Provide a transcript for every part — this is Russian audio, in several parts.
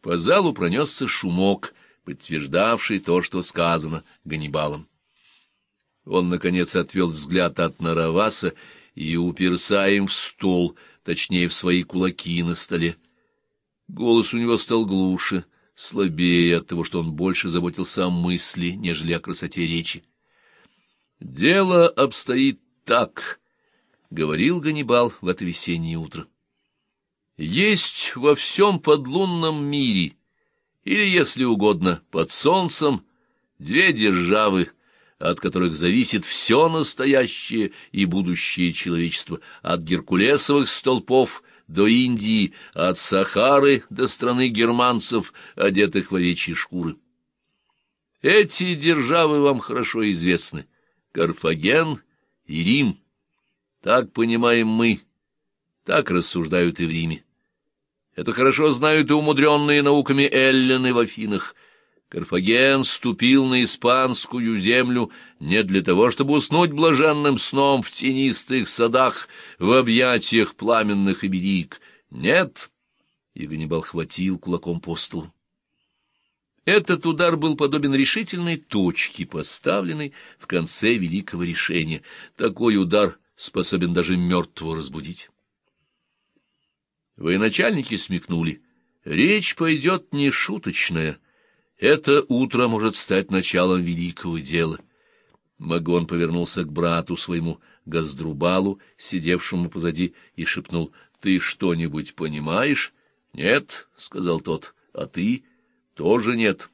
По залу пронесся шумок, подтверждавший то, что сказано Ганнибалом. Он, наконец, отвел взгляд от Нараваса и уперся им в стол, точнее, в свои кулаки на столе. Голос у него стал глуше, слабее от того, что он больше заботился о мысли, нежели о красоте речи. «Дело обстоит так», — говорил Ганнибал в это весеннее утро. «Есть во всем подлунном мире, или, если угодно, под солнцем, две державы, от которых зависит все настоящее и будущее человечества, от геркулесовых столпов до Индии, от Сахары до страны германцев, одетых в овечьи шкуры. Эти державы вам хорошо известны — Карфаген и Рим. Так понимаем мы, так рассуждают и в Риме. Это хорошо знают и умудренные науками эллины в Афинах. Карфаген ступил на испанскую землю не для того, чтобы уснуть блаженным сном в тенистых садах, в объятиях пламенных иберик. Нет, и Ганнибал хватил кулаком по столу. Этот удар был подобен решительной точке, поставленной в конце великого решения. Такой удар способен даже мертвого разбудить. Военачальники смекнули. Речь пойдет не шуточная. Это утро может стать началом великого дела. Магон повернулся к брату своему, Газдрубалу, сидевшему позади, и шепнул, — Ты что-нибудь понимаешь? — Нет, — сказал тот, — а ты? — Тоже нет.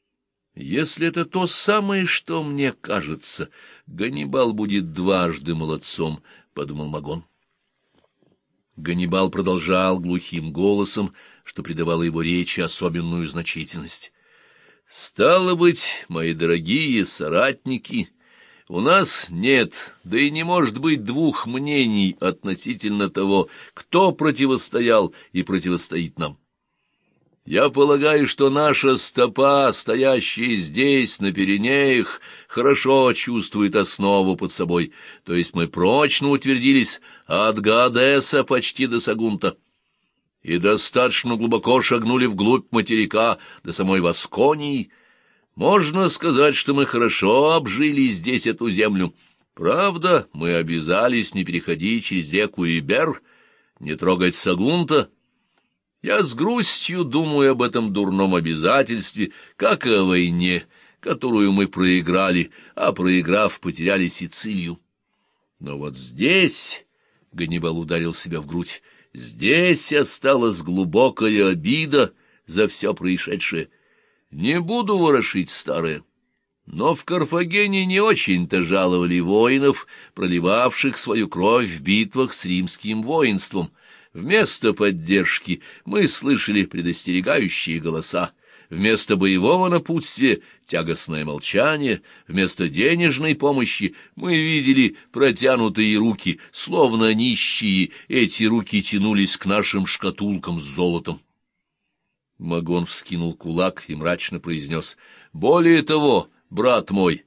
— Если это то самое, что мне кажется, Ганнибал будет дважды молодцом, — подумал Магон. Ганнибал продолжал глухим голосом, что придавало его речи особенную значительность. «Стало быть, мои дорогие соратники, у нас нет, да и не может быть двух мнений относительно того, кто противостоял и противостоит нам. Я полагаю, что наша стопа, стоящая здесь, на Пиренеях, хорошо чувствует основу под собой, то есть мы прочно утвердились от Гадеса почти до Сагунта и достаточно глубоко шагнули вглубь материка до самой Восконии. Можно сказать, что мы хорошо обжили здесь эту землю. Правда, мы обязались не переходить через реку Ибер, не трогать Сагунта, я с грустью думаю об этом дурном обязательстве, как и о войне, которую мы проиграли, а проиграв, потеряли Сицилию. Но вот здесь, — Ганнибал ударил себя в грудь, — здесь осталась глубокая обида за все происшедшее. Не буду ворошить старое. Но в Карфагене не очень-то жаловали воинов, проливавших свою кровь в битвах с римским воинством — Вместо поддержки мы слышали предостерегающие голоса, вместо боевого напутствия — тягостное молчание, вместо денежной помощи мы видели протянутые руки, словно нищие, эти руки тянулись к нашим шкатулкам с золотом. Магон вскинул кулак и мрачно произнес, «Более того, брат мой,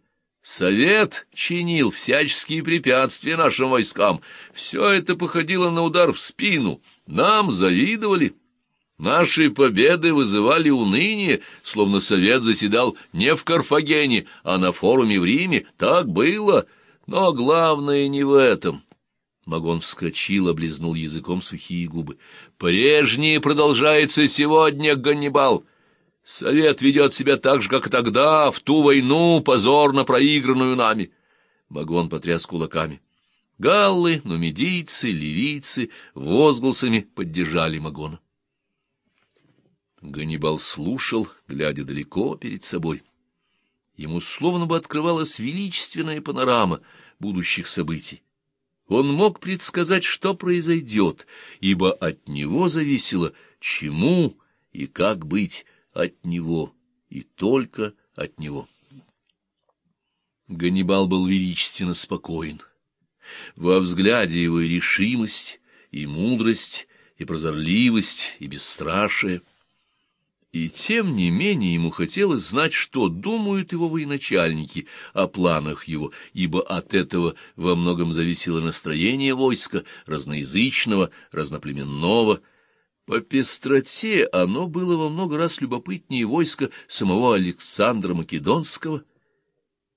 Совет чинил всяческие препятствия нашим войскам. Все это походило на удар в спину. Нам завидовали. Наши победы вызывали уныние, словно совет заседал не в Карфагене, а на форуме в Риме. Так было. Но главное не в этом. Магон вскочил, облизнул языком сухие губы. «Прежнее продолжается сегодня, Ганнибал!» Совет ведет себя так же, как тогда, в ту войну, позорно проигранную нами. Магон потряс кулаками. Галлы, нумидийцы, ливийцы возгласами поддержали Магона. Ганнибал слушал, глядя далеко перед собой. Ему словно бы открывалась величественная панорама будущих событий. Он мог предсказать, что произойдет, ибо от него зависело, чему и как быть, от него и только от него. Ганнибал был величественно спокоен. Во взгляде его и решимость, и мудрость, и прозорливость, и бесстрашие. И тем не менее ему хотелось знать, что думают его военачальники о планах его, ибо от этого во многом зависело настроение войска, разноязычного, разноплеменного, По пестроте оно было во много раз любопытнее войска самого Александра Македонского —